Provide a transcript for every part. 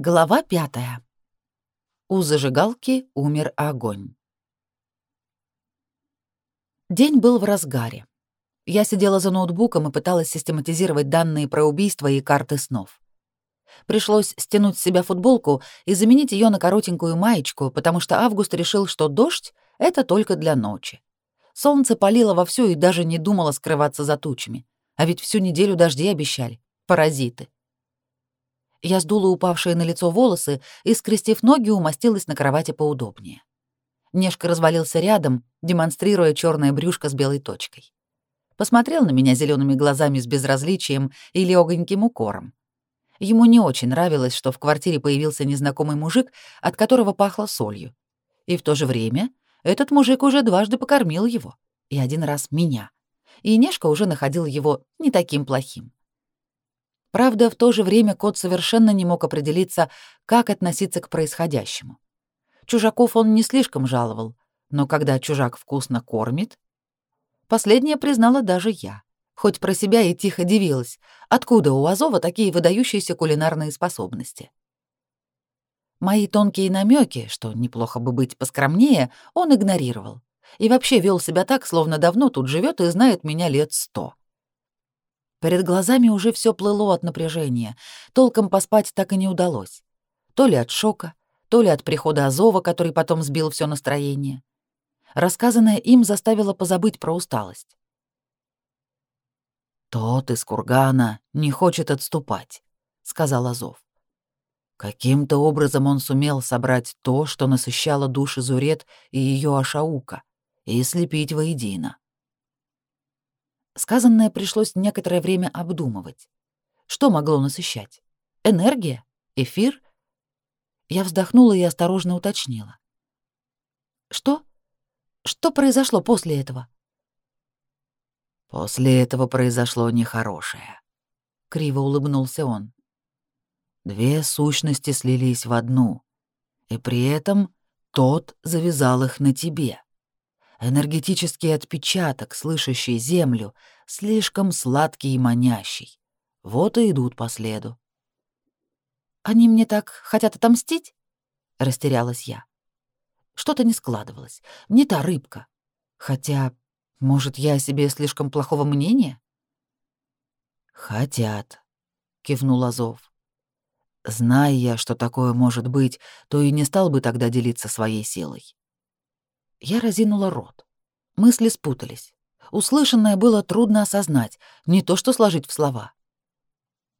Глава пятая. У зажигалки умер огонь. День был в разгаре. Я сидела за ноутбуком и пыталась систематизировать данные про убийство и карты снов. Пришлось стянуть с себя футболку и заменить ее на коротенькую маечку, потому что Август решил, что дождь — это только для ночи. Солнце палило вовсю и даже не думало скрываться за тучами. А ведь всю неделю дожди обещали. Паразиты. Я сдула упавшие на лицо волосы и, скрестив ноги, умостилась на кровати поудобнее. Нешка развалился рядом, демонстрируя черное брюшко с белой точкой. Посмотрел на меня зелеными глазами с безразличием и легоньким укором. Ему не очень нравилось, что в квартире появился незнакомый мужик, от которого пахло солью. И в то же время этот мужик уже дважды покормил его, и один раз меня. И Нешка уже находил его не таким плохим. Правда, в то же время кот совершенно не мог определиться, как относиться к происходящему. Чужаков он не слишком жаловал, но когда чужак вкусно кормит... Последнее признала даже я, хоть про себя и тихо дивилась, откуда у Азова такие выдающиеся кулинарные способности. Мои тонкие намеки, что неплохо бы быть поскромнее, он игнорировал и вообще вел себя так, словно давно тут живет и знает меня лет сто. Перед глазами уже все плыло от напряжения. Толком поспать так и не удалось. То ли от шока, то ли от прихода Азова, который потом сбил все настроение. Рассказанное им заставило позабыть про усталость. «Тот из кургана не хочет отступать», — сказал Азов. Каким-то образом он сумел собрать то, что насыщало души Зурет и ее Ашаука, и слепить воедино. Сказанное пришлось некоторое время обдумывать. Что могло насыщать? Энергия? Эфир? Я вздохнула и осторожно уточнила. Что? Что произошло после этого? После этого произошло нехорошее. Криво улыбнулся он. Две сущности слились в одну, и при этом тот завязал их на тебе. Энергетический отпечаток, слышащий землю, слишком сладкий и манящий. Вот и идут по следу. «Они мне так хотят отомстить?» — растерялась я. Что-то не складывалось. Не та рыбка. Хотя, может, я о себе слишком плохого мнения? «Хотят», — кивнул Азов. «Зная я, что такое может быть, то и не стал бы тогда делиться своей силой. Я разинула рот. Мысли спутались. Услышанное было трудно осознать, не то что сложить в слова.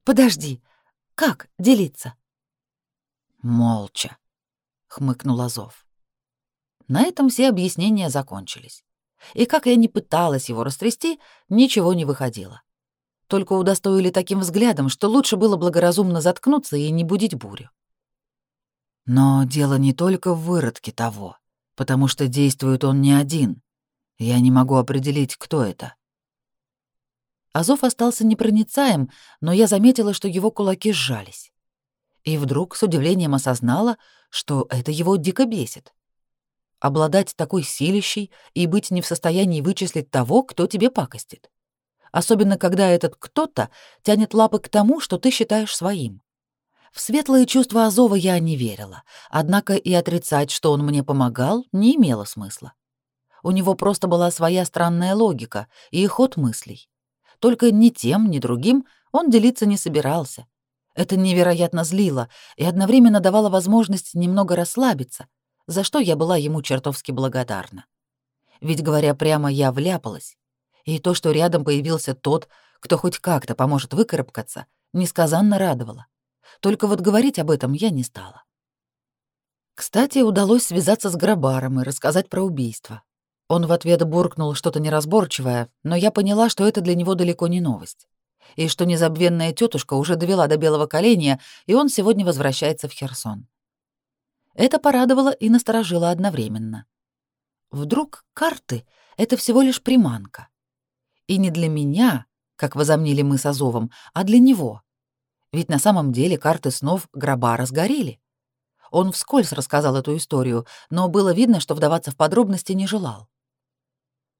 «Подожди, как делиться?» «Молча», — хмыкнул Азов. На этом все объяснения закончились. И как я не пыталась его растрясти, ничего не выходило. Только удостоили таким взглядом, что лучше было благоразумно заткнуться и не будить бурю. Но дело не только в выродке того потому что действует он не один. Я не могу определить, кто это. Азов остался непроницаем, но я заметила, что его кулаки сжались. И вдруг с удивлением осознала, что это его дико бесит. Обладать такой силищей и быть не в состоянии вычислить того, кто тебе пакостит. Особенно, когда этот кто-то тянет лапы к тому, что ты считаешь своим. В светлые чувства Азова я не верила, однако и отрицать, что он мне помогал, не имело смысла. У него просто была своя странная логика и ход мыслей. Только ни тем, ни другим он делиться не собирался. Это невероятно злило и одновременно давало возможность немного расслабиться, за что я была ему чертовски благодарна. Ведь, говоря прямо, я вляпалась. И то, что рядом появился тот, кто хоть как-то поможет выкарабкаться, несказанно радовало. Только вот говорить об этом я не стала. Кстати, удалось связаться с Грабаром и рассказать про убийство. Он в ответ буркнул что-то неразборчивое, но я поняла, что это для него далеко не новость. И что незабвенная тетушка уже довела до белого коленя, и он сегодня возвращается в Херсон. Это порадовало и насторожило одновременно. Вдруг карты — это всего лишь приманка. И не для меня, как возомнили мы с Азовом, а для него — ведь на самом деле карты снов гроба разгорели. Он вскользь рассказал эту историю, но было видно, что вдаваться в подробности не желал.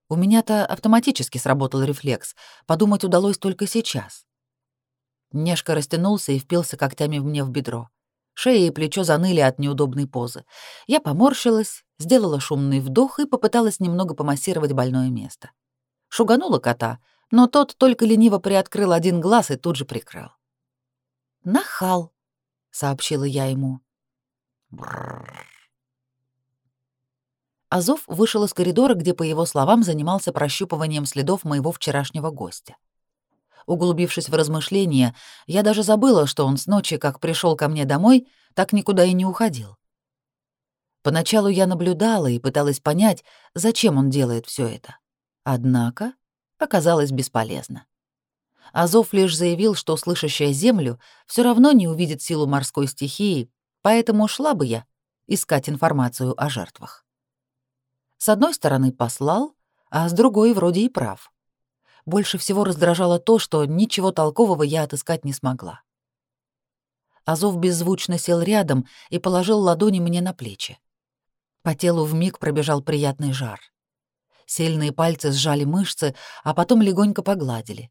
У меня-то автоматически сработал рефлекс, подумать удалось только сейчас. Нешка растянулся и впился когтями мне в бедро. Шея и плечо заныли от неудобной позы. Я поморщилась, сделала шумный вдох и попыталась немного помассировать больное место. Шуганула кота, но тот только лениво приоткрыл один глаз и тут же прикрыл. «Нахал», — сообщила я ему. Азов вышел из коридора, где, по его словам, занимался прощупыванием следов моего вчерашнего гостя. Углубившись в размышления, я даже забыла, что он с ночи, как пришел ко мне домой, так никуда и не уходил. Поначалу я наблюдала и пыталась понять, зачем он делает все это. Однако оказалось бесполезно. Азов лишь заявил, что слышащая землю все равно не увидит силу морской стихии, поэтому шла бы я искать информацию о жертвах. С одной стороны послал, а с другой вроде и прав. Больше всего раздражало то, что ничего толкового я отыскать не смогла. Азов беззвучно сел рядом и положил ладони мне на плечи. По телу вмиг пробежал приятный жар. Сильные пальцы сжали мышцы, а потом легонько погладили.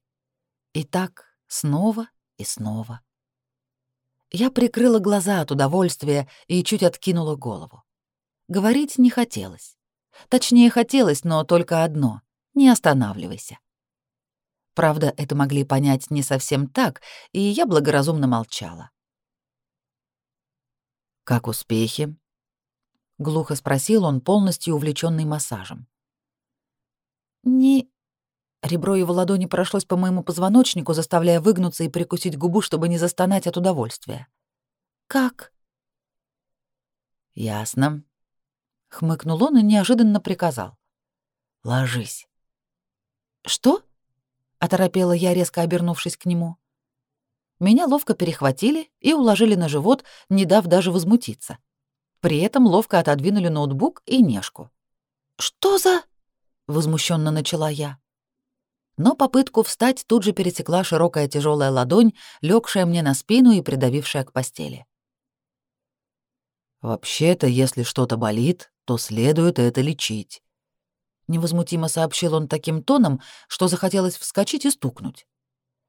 И так снова и снова. Я прикрыла глаза от удовольствия и чуть откинула голову. Говорить не хотелось. Точнее, хотелось, но только одно — не останавливайся. Правда, это могли понять не совсем так, и я благоразумно молчала. «Как успехи?» — глухо спросил он, полностью увлеченный массажем. «Не...» Ребро его ладони прошлось по моему позвоночнику, заставляя выгнуться и прикусить губу, чтобы не застонать от удовольствия. «Как?» «Ясно», — хмыкнул он и неожиданно приказал. «Ложись». «Что?» оторопела я, резко обернувшись к нему. Меня ловко перехватили и уложили на живот, не дав даже возмутиться. При этом ловко отодвинули ноутбук и нежку. «Что за...» — возмущенно начала я. Но попытку встать тут же пересекла широкая тяжелая ладонь, легшая мне на спину и придавившая к постели. «Вообще-то, если что-то болит, то следует это лечить», невозмутимо сообщил он таким тоном, что захотелось вскочить и стукнуть.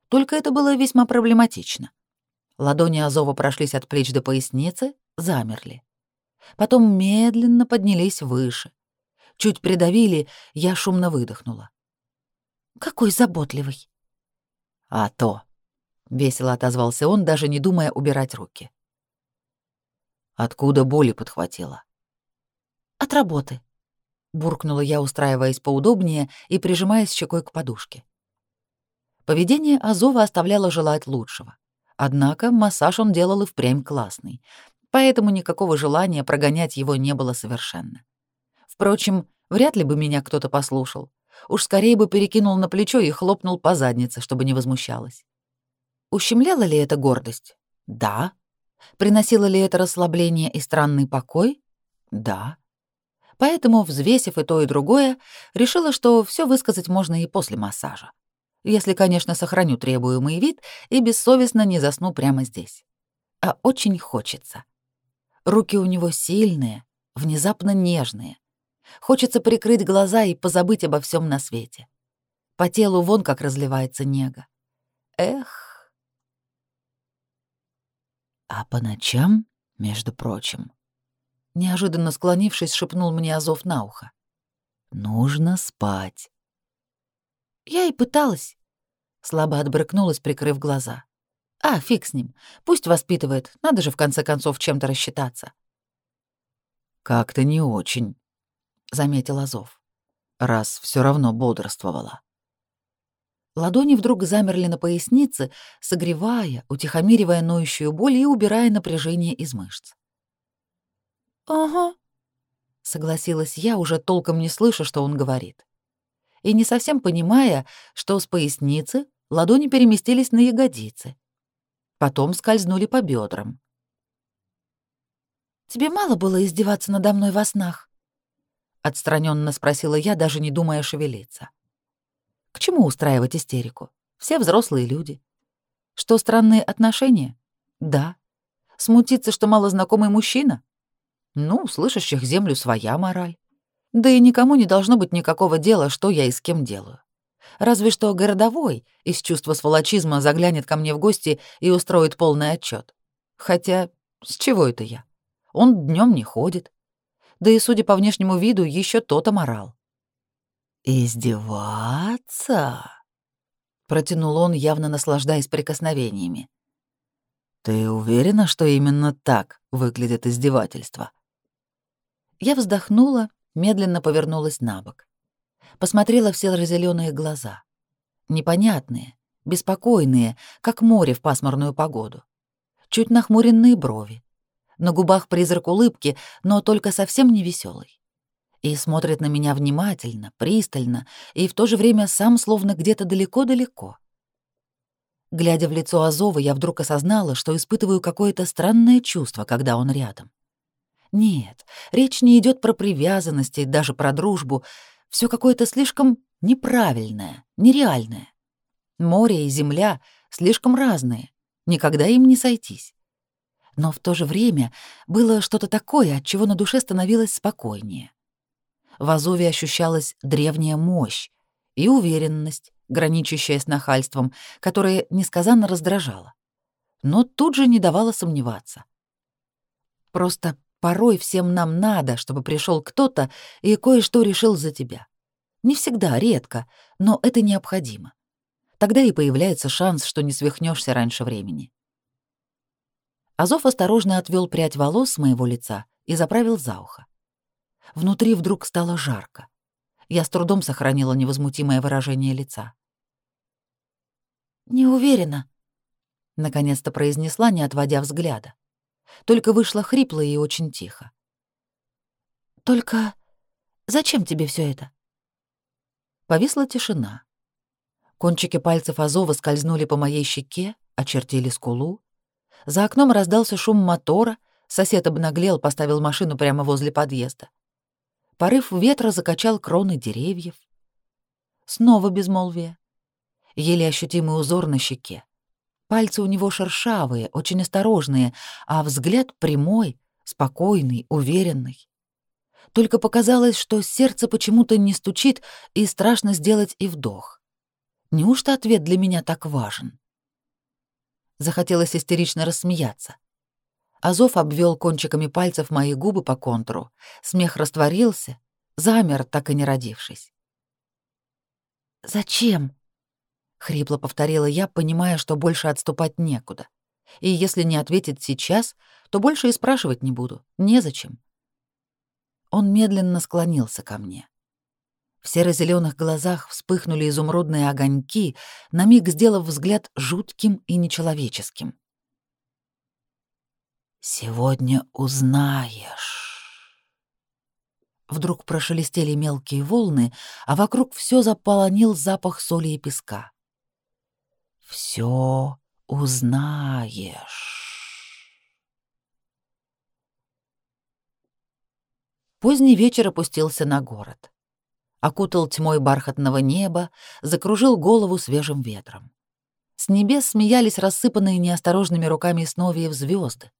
Только это было весьма проблематично. Ладони Азова прошлись от плеч до поясницы, замерли. Потом медленно поднялись выше. Чуть придавили, я шумно выдохнула. «Какой заботливый!» «А то!» — весело отозвался он, даже не думая убирать руки. «Откуда боли подхватила?» «От работы», буркнула я, устраиваясь поудобнее и прижимаясь щекой к подушке. Поведение Азова оставляло желать лучшего. Однако массаж он делал и впрямь классный, поэтому никакого желания прогонять его не было совершенно. Впрочем, вряд ли бы меня кто-то послушал. Уж скорее бы перекинул на плечо и хлопнул по заднице, чтобы не возмущалась. Ущемляла ли это гордость? Да. Приносило ли это расслабление и странный покой? Да. Поэтому, взвесив и то, и другое, решила, что все высказать можно и после массажа. Если, конечно, сохраню требуемый вид и бессовестно не засну прямо здесь. А очень хочется. Руки у него сильные, внезапно нежные. Хочется прикрыть глаза и позабыть обо всем на свете. По телу вон как разливается нега. Эх. А по ночам, между прочим, неожиданно склонившись, шепнул мне Азов на ухо. «Нужно спать». Я и пыталась. Слабо отбрыкнулась, прикрыв глаза. А, фиг с ним. Пусть воспитывает. Надо же в конце концов чем-то рассчитаться. Как-то не очень, заметил Азов. Раз все равно бодрствовала. Ладони вдруг замерли на пояснице, согревая, утихомиривая ноющую боль и убирая напряжение из мышц. «Ага», — согласилась я, уже толком не слыша, что он говорит. И не совсем понимая, что с поясницы ладони переместились на ягодицы. Потом скользнули по бедрам. «Тебе мало было издеваться надо мной во снах?» — отстраненно спросила я, даже не думая шевелиться. «К чему устраивать истерику? Все взрослые люди. Что странные отношения? Да. Смутиться, что малознакомый мужчина? Ну, слышащих землю своя мораль. Да и никому не должно быть никакого дела, что я и с кем делаю. Разве что городовой из чувства сволочизма заглянет ко мне в гости и устроит полный отчет. Хотя С чего это я? Он днем не ходит. Да и, судя по внешнему виду, еще тот морал. «Издеваться?» — протянул он, явно наслаждаясь прикосновениями. «Ты уверена, что именно так выглядит издевательство?» Я вздохнула, медленно повернулась на бок. Посмотрела в серо-зелёные глаза. Непонятные, беспокойные, как море в пасмурную погоду. Чуть нахмуренные брови. На губах призрак улыбки, но только совсем не веселый. И смотрит на меня внимательно, пристально, и в то же время сам словно где-то далеко-далеко. Глядя в лицо Азова, я вдруг осознала, что испытываю какое-то странное чувство, когда он рядом. Нет, речь не идет про привязанность и даже про дружбу. Все какое-то слишком неправильное, нереальное. Море и земля слишком разные, никогда им не сойтись. Но в то же время было что-то такое, от чего на душе становилось спокойнее. В Азове ощущалась древняя мощь и уверенность, граничащая с нахальством, которая несказанно раздражала, но тут же не давала сомневаться. Просто порой всем нам надо, чтобы пришел кто-то и кое-что решил за тебя. Не всегда, редко, но это необходимо. Тогда и появляется шанс, что не свихнешься раньше времени. Азов осторожно отвел прядь волос с моего лица и заправил за ухо. Внутри вдруг стало жарко. Я с трудом сохранила невозмутимое выражение лица. «Не уверена», — наконец-то произнесла, не отводя взгляда. Только вышло хрипло и очень тихо. «Только зачем тебе все это?» Повисла тишина. Кончики пальцев Азова скользнули по моей щеке, очертили скулу. За окном раздался шум мотора, сосед обнаглел, поставил машину прямо возле подъезда. Порыв ветра закачал кроны деревьев. Снова безмолвие. Еле ощутимый узор на щеке. Пальцы у него шершавые, очень осторожные, а взгляд прямой, спокойный, уверенный. Только показалось, что сердце почему-то не стучит, и страшно сделать и вдох. Неужто ответ для меня так важен? Захотелось истерично рассмеяться. Азов обвел кончиками пальцев мои губы по контуру. Смех растворился, замер, так и не родившись. «Зачем?» — хрипло повторила я, понимая, что больше отступать некуда. И если не ответит сейчас, то больше и спрашивать не буду. Незачем. Он медленно склонился ко мне. В серо-зелёных глазах вспыхнули изумрудные огоньки, на миг сделав взгляд жутким и нечеловеческим. «Сегодня узнаешь». Вдруг прошелестели мелкие волны, а вокруг все заполонил запах соли и песка. «Все узнаешь». Поздний вечер опустился на город окутал тьмой бархатного неба, закружил голову свежим ветром. С небес смеялись рассыпанные неосторожными руками сновиев звезды.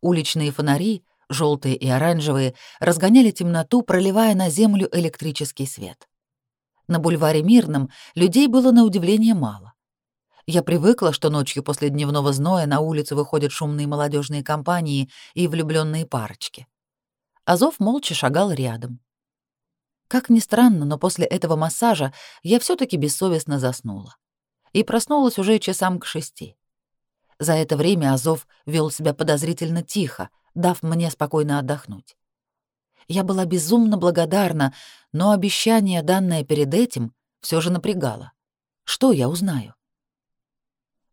Уличные фонари, желтые и оранжевые, разгоняли темноту, проливая на землю электрический свет. На бульваре Мирном людей было на удивление мало. Я привыкла, что ночью после дневного зноя на улицу выходят шумные молодежные компании и влюбленные парочки. Азов молча шагал рядом. Как ни странно, но после этого массажа я все таки бессовестно заснула. И проснулась уже часам к шести. За это время Азов вел себя подозрительно тихо, дав мне спокойно отдохнуть. Я была безумно благодарна, но обещание, данное перед этим, все же напрягало. Что я узнаю?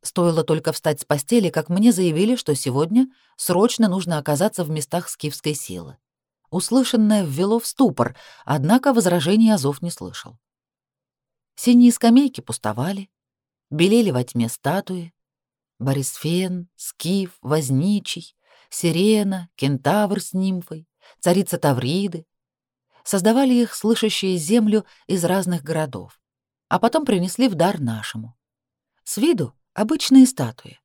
Стоило только встать с постели, как мне заявили, что сегодня срочно нужно оказаться в местах скифской силы. Услышанное ввело в ступор, однако возражений Азов не слышал. Синие скамейки пустовали, белели во тьме статуи. Борисфен, Скиф, Возничий, Сирена, Кентавр с нимфой, царица Тавриды. Создавали их слышащие землю из разных городов, а потом принесли в дар нашему. С виду обычные статуи.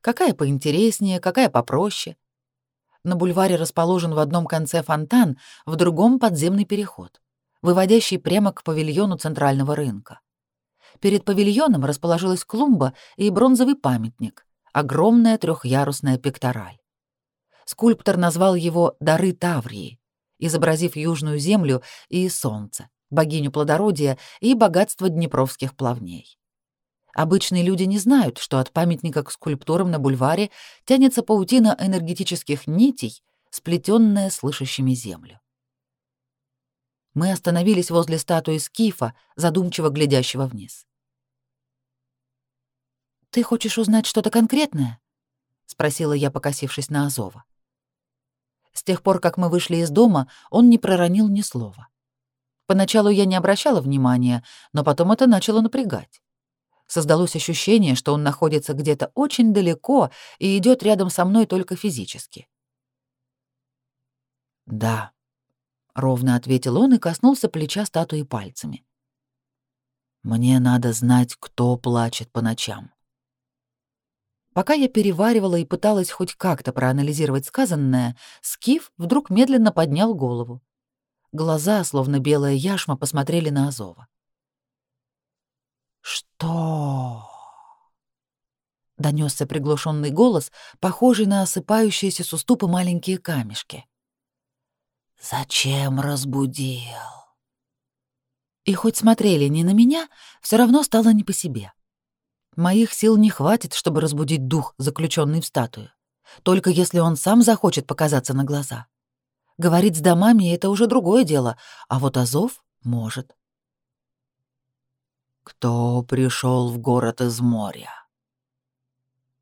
Какая поинтереснее, какая попроще — на бульваре расположен в одном конце фонтан, в другом подземный переход, выводящий прямо к павильону центрального рынка. Перед павильоном расположилась клумба и бронзовый памятник, огромная трехъярусная пектораль. Скульптор назвал его «Дары Таврии», изобразив Южную Землю и Солнце, богиню плодородия и богатство днепровских плавней. Обычные люди не знают, что от памятника к скульптурам на бульваре тянется паутина энергетических нитей, сплетенная слышащими землю. Мы остановились возле статуи Скифа, задумчиво глядящего вниз. «Ты хочешь узнать что-то конкретное?» — спросила я, покосившись на Азова. С тех пор, как мы вышли из дома, он не проронил ни слова. Поначалу я не обращала внимания, но потом это начало напрягать. Создалось ощущение, что он находится где-то очень далеко и идет рядом со мной только физически. «Да», — ровно ответил он и коснулся плеча статуи пальцами. «Мне надо знать, кто плачет по ночам». Пока я переваривала и пыталась хоть как-то проанализировать сказанное, Скиф вдруг медленно поднял голову. Глаза, словно белая яшма, посмотрели на Азова. «Что?» — донесся приглушенный голос, похожий на осыпающиеся с уступа маленькие камешки. «Зачем разбудил?» И хоть смотрели не на меня, все равно стало не по себе. Моих сил не хватит, чтобы разбудить дух, заключенный в статую. Только если он сам захочет показаться на глаза. Говорить с домами — это уже другое дело, а вот Азов может. «Кто пришел в город из моря?»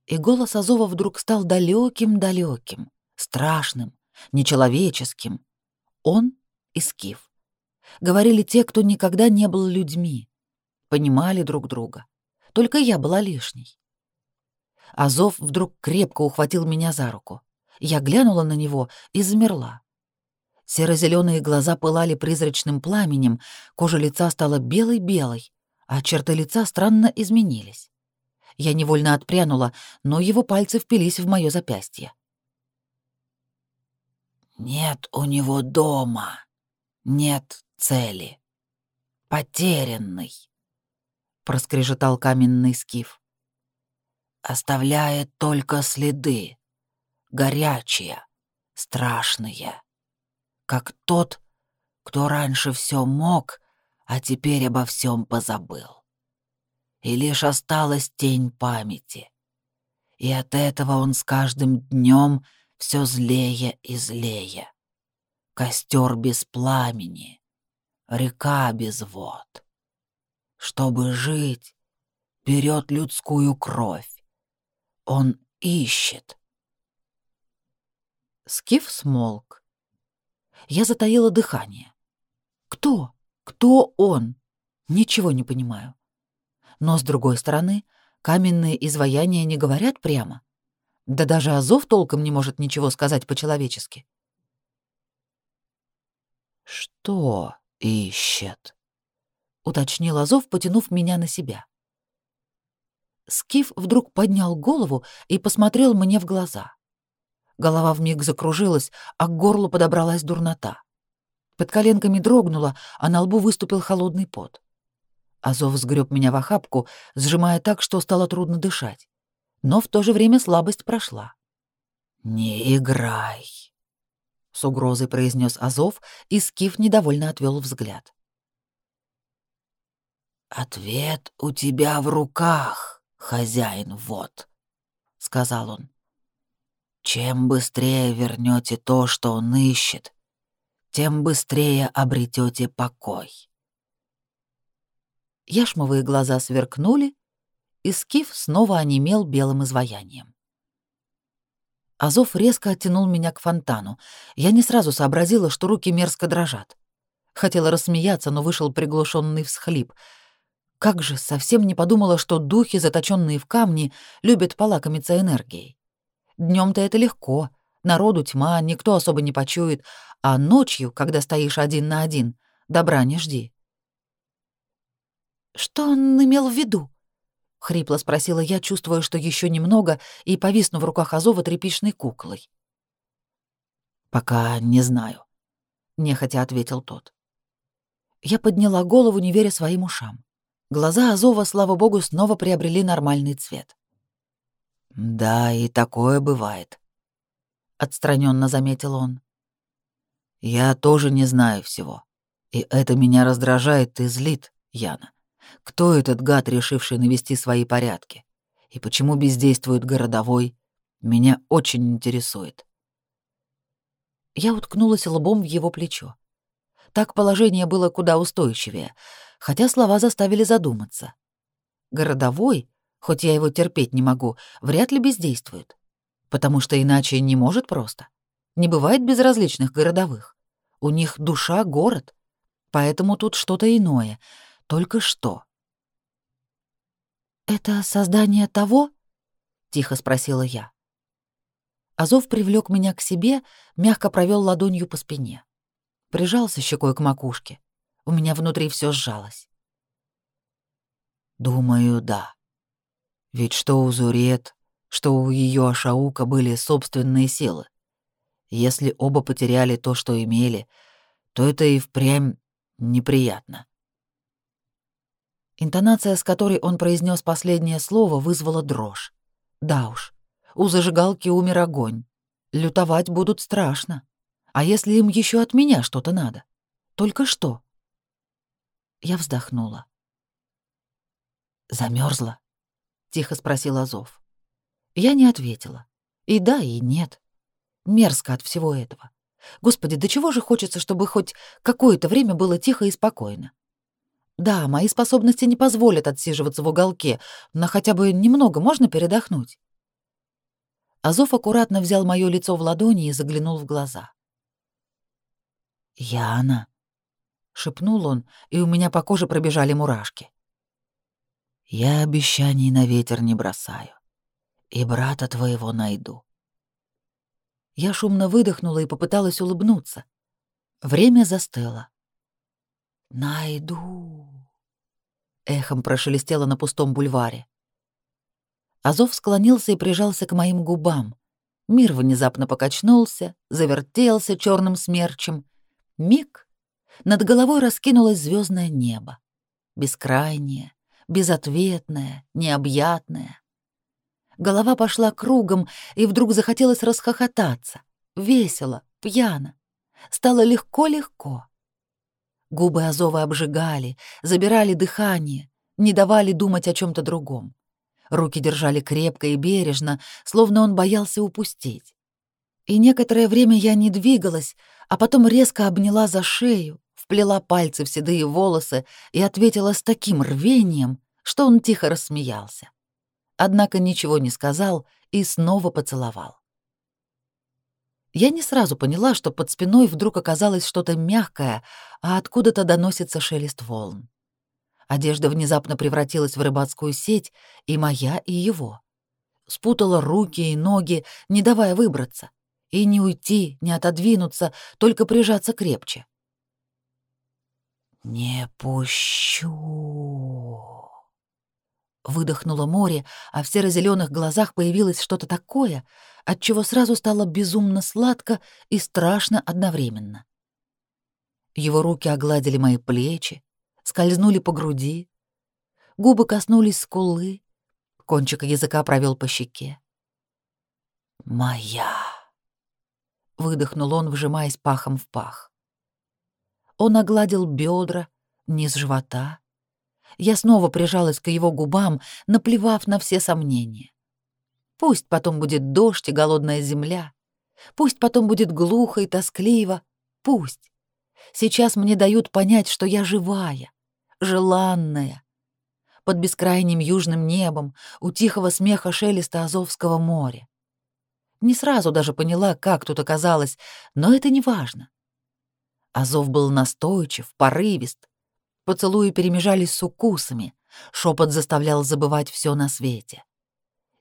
И голос Азова вдруг стал далеким, далеким, страшным, нечеловеческим. Он и Скиф. Говорили те, кто никогда не был людьми, понимали друг друга. Только я была лишней. Азов вдруг крепко ухватил меня за руку. Я глянула на него и замерла. Серо-зеленые глаза пылали призрачным пламенем, кожа лица стала белой-белой, а черты лица странно изменились. Я невольно отпрянула, но его пальцы впились в мое запястье. «Нет у него дома, нет цели, потерянный», проскрежетал каменный скиф. Оставляет только следы, горячие, страшные, как тот, кто раньше все мог, а теперь обо всем позабыл. И лишь осталась тень памяти. И от этого он с каждым днем все злее и злее. Костер без пламени, река без вод. Чтобы жить, берет людскую кровь. Он ищет. Скиф смолк. Я затаила дыхание. Кто? Кто он? Ничего не понимаю. Но, с другой стороны, каменные изваяния не говорят прямо. Да даже Азов толком не может ничего сказать по-человечески. «Что ищет?» уточнил Азов, потянув меня на себя. Скиф вдруг поднял голову и посмотрел мне в глаза. Голова вмиг закружилась, а к горлу подобралась дурнота. Под коленками дрогнула, а на лбу выступил холодный пот. Азов сгреб меня в охапку, сжимая так, что стало трудно дышать. Но в то же время слабость прошла. «Не играй», — с угрозой произнес Азов, и Скиф недовольно отвел взгляд. «Ответ у тебя в руках, хозяин вот», — сказал он. «Чем быстрее вернете то, что он ищет, тем быстрее обретете покой». Яшмовые глаза сверкнули, и Скиф снова онемел белым изваянием. Азов резко оттянул меня к фонтану. Я не сразу сообразила, что руки мерзко дрожат. Хотела рассмеяться, но вышел приглушенный всхлип — как же, совсем не подумала, что духи, заточенные в камни, любят полакомиться энергией. днем то это легко, народу тьма, никто особо не почует, а ночью, когда стоишь один на один, добра не жди. «Что он имел в виду?» — хрипло спросила я, чувствуя, что еще немного, и повисну в руках Азова тряпичной куклой. «Пока не знаю», — нехотя ответил тот. Я подняла голову, не веря своим ушам. Глаза Азова, слава богу, снова приобрели нормальный цвет. «Да, и такое бывает». — отстраненно заметил он. «Я тоже не знаю всего. И это меня раздражает и злит, Яна. Кто этот гад, решивший навести свои порядки? И почему бездействует городовой? Меня очень интересует». Я уткнулась лбом в его плечо. Так положение было куда устойчивее, хотя слова заставили задуматься. Городовой, хоть я его терпеть не могу, вряд ли бездействует, потому что иначе не может просто. Не бывает безразличных городовых. У них душа — город, поэтому тут что-то иное. Только что. «Это создание того?» — тихо спросила я. Азов привлек меня к себе, мягко провел ладонью по спине. Прижался щекой к макушке. У меня внутри все сжалось. «Думаю, да. Ведь что у Зурет, что у ее Ашаука были собственные силы. Если оба потеряли то, что имели, то это и впрямь неприятно». Интонация, с которой он произнес последнее слово, вызвала дрожь. Да уж, у зажигалки умер огонь. Лютовать будут страшно. А если им еще от меня что-то надо? Только что? Я вздохнула. Замерзла? тихо спросил Азов. Я не ответила. И да, и нет. Мерзко от всего этого. Господи, до чего же хочется, чтобы хоть какое-то время было тихо и спокойно. Да, мои способности не позволят отсиживаться в уголке, но хотя бы немного можно передохнуть. Азов аккуратно взял моё лицо в ладони и заглянул в глаза. «Яна», — шепнул он, и у меня по коже пробежали мурашки. «Я обещаний на ветер не бросаю, и брата твоего найду». Я шумно выдохнула и попыталась улыбнуться. Время застыло. «Найду», — эхом прошелестело на пустом бульваре. Азов склонился и прижался к моим губам. Мир внезапно покачнулся, завертелся черным смерчем. Миг. Над головой раскинулось звездное небо. Бескрайнее, безответное, необъятное. Голова пошла кругом, и вдруг захотелось расхохотаться. Весело, пьяно. Стало легко-легко. Губы Азова обжигали, забирали дыхание, не давали думать о чем то другом. Руки держали крепко и бережно, словно он боялся упустить. И некоторое время я не двигалась, а потом резко обняла за шею, вплела пальцы в седые волосы и ответила с таким рвением, что он тихо рассмеялся. Однако ничего не сказал и снова поцеловал. Я не сразу поняла, что под спиной вдруг оказалось что-то мягкое, а откуда-то доносится шелест волн. Одежда внезапно превратилась в рыбацкую сеть, и моя, и его. Спутала руки и ноги, не давая выбраться. И не уйти, не отодвинуться, только прижаться крепче. «Не пущу!» Выдохнуло море, а в серо-зелёных глазах появилось что-то такое, от чего сразу стало безумно сладко и страшно одновременно. Его руки огладили мои плечи, скользнули по груди, губы коснулись скулы, кончик языка провел по щеке. «Моя!» — выдохнул он, вжимаясь пахом в пах. Он огладил бедра, низ живота. Я снова прижалась к его губам, наплевав на все сомнения. Пусть потом будет дождь и голодная земля. Пусть потом будет глухо и тоскливо. Пусть. Сейчас мне дают понять, что я живая, желанная. Под бескрайним южным небом, у тихого смеха шелеста Азовского моря. Не сразу даже поняла, как тут оказалось, но это не важно. Азов был настойчив, порывист. Поцелуи перемежались с укусами, шепот заставлял забывать все на свете.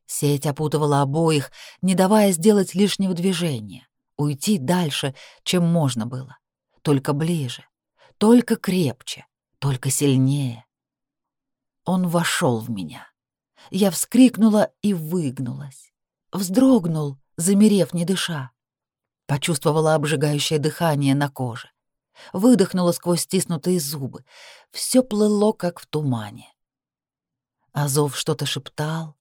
Сеть опутывала обоих, не давая сделать лишнего движения, уйти дальше, чем можно было, только ближе, только крепче только сильнее. Он вошел в меня. Я вскрикнула и выгнулась. Вздрогнул, замерев, не дыша. Почувствовала обжигающее дыхание на коже. Выдохнула сквозь стиснутые зубы. Все плыло, как в тумане. Азов что-то шептал.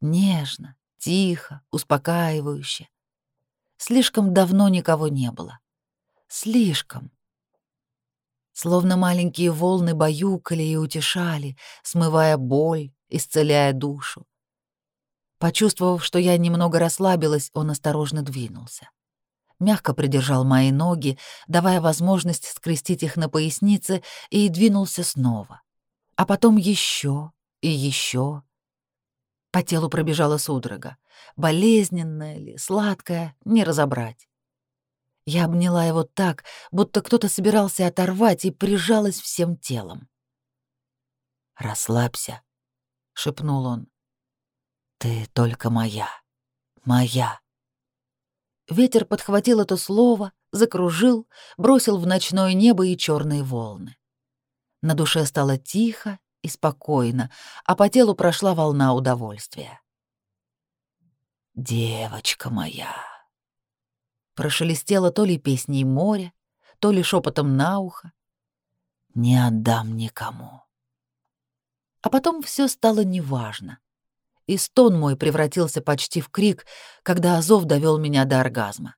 Нежно, тихо, успокаивающе. Слишком давно никого не было. Слишком. Словно маленькие волны баюкали и утешали, смывая боль, исцеляя душу. Почувствовав, что я немного расслабилась, он осторожно двинулся. Мягко придержал мои ноги, давая возможность скрестить их на пояснице, и двинулся снова. А потом еще и еще. По телу пробежала судорога. Болезненная ли, сладкая, не разобрать. Я обняла его так, будто кто-то собирался оторвать, и прижалась всем телом. «Расслабься», — шепнул он. «Ты только моя, моя». Ветер подхватил это слово, закружил, бросил в ночное небо и черные волны. На душе стало тихо и спокойно, а по телу прошла волна удовольствия. «Девочка моя!» Прошелестело то ли песней моря, то ли шепотом на ухо. «Не отдам никому». А потом все стало неважно. И стон мой превратился почти в крик, когда Азов довел меня до оргазма.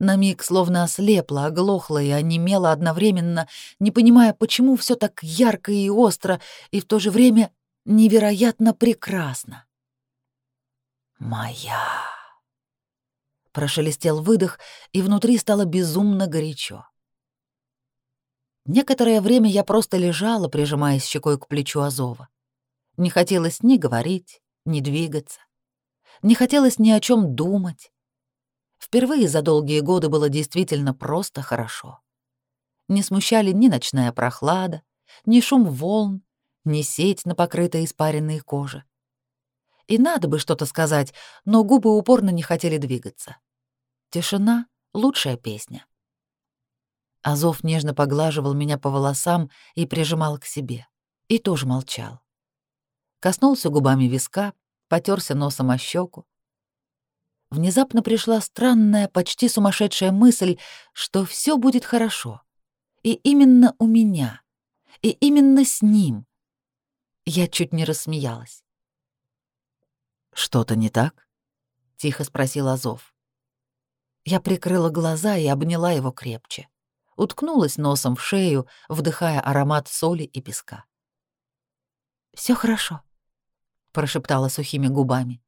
На миг словно ослепла, оглохла и онемела одновременно, не понимая, почему все так ярко и остро, и в то же время невероятно прекрасно. «Моя!» Прошелестел выдох, и внутри стало безумно горячо. Некоторое время я просто лежала, прижимаясь щекой к плечу Азова. Не хотелось ни говорить, ни двигаться. Не хотелось ни о чем думать. Впервые за долгие годы было действительно просто хорошо. Не смущали ни ночная прохлада, ни шум волн, ни сеть на покрытой испаренной коже. И надо бы что-то сказать, но губы упорно не хотели двигаться. Тишина — лучшая песня. Азов нежно поглаживал меня по волосам и прижимал к себе. И тоже молчал. Коснулся губами виска, потерся носом о щеку, внезапно пришла странная, почти сумасшедшая мысль, что все будет хорошо. И именно у меня. И именно с ним. Я чуть не рассмеялась. «Что-то не так?» — тихо спросил Азов. Я прикрыла глаза и обняла его крепче. Уткнулась носом в шею, вдыхая аромат соли и песка. Все хорошо», — прошептала сухими губами.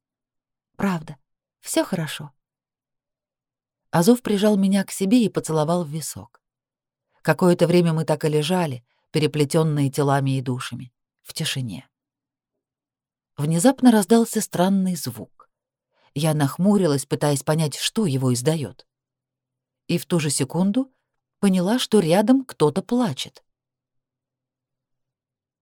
«Правда, все хорошо». Азов прижал меня к себе и поцеловал в висок. Какое-то время мы так и лежали, переплетенные телами и душами, в тишине. Внезапно раздался странный звук. Я нахмурилась, пытаясь понять, что его издает. И в ту же секунду поняла, что рядом кто-то плачет.